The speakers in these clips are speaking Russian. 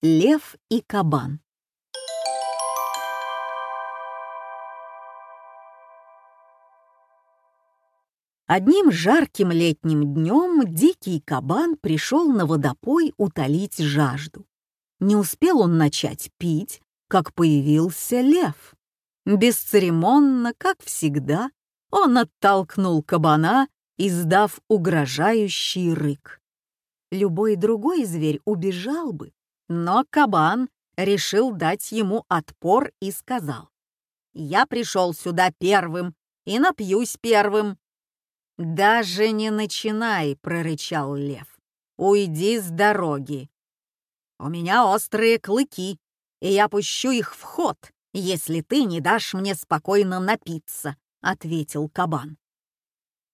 Лев и кабан. Одним жарким летним днем дикий кабан пришел на водопой утолить жажду. Не успел он начать пить, как появился лев. Бесцеремонно, как всегда, он оттолкнул кабана, издав угрожающий рык. Любой другой зверь убежал бы, но кабан решил дать ему отпор и сказал, «Я пришел сюда первым и напьюсь первым». «Даже не начинай», — прорычал лев. «Уйди с дороги. У меня острые клыки, и я пущу их в ход, если ты не дашь мне спокойно напиться», — ответил кабан.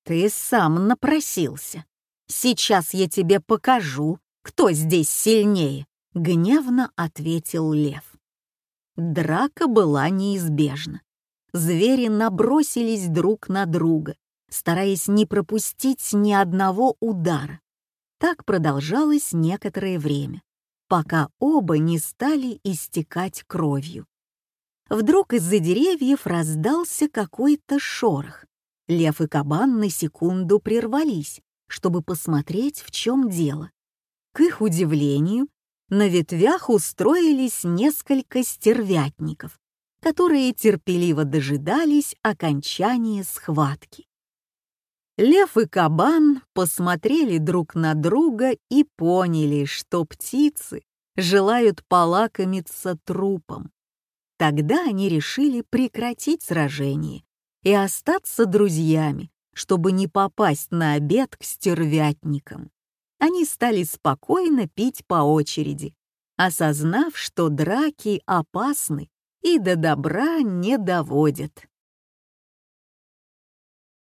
«Ты сам напросился. Сейчас я тебе покажу, кто здесь сильнее», — гневно ответил лев. Драка была неизбежна. Звери набросились друг на друга, стараясь не пропустить ни одного удара. Так продолжалось некоторое время, пока оба не стали истекать кровью. Вдруг из-за деревьев раздался какой-то шорох. Лев и кабан на секунду прервались, чтобы посмотреть, в чем дело. К их удивлению, на ветвях устроились несколько стервятников, которые терпеливо дожидались окончания схватки. Лев и кабан посмотрели друг на друга и поняли, что птицы желают полакомиться трупом. Тогда они решили прекратить сражение и остаться друзьями, чтобы не попасть на обед к стервятникам. Они стали спокойно пить по очереди, осознав, что драки опасны и до добра не доводят.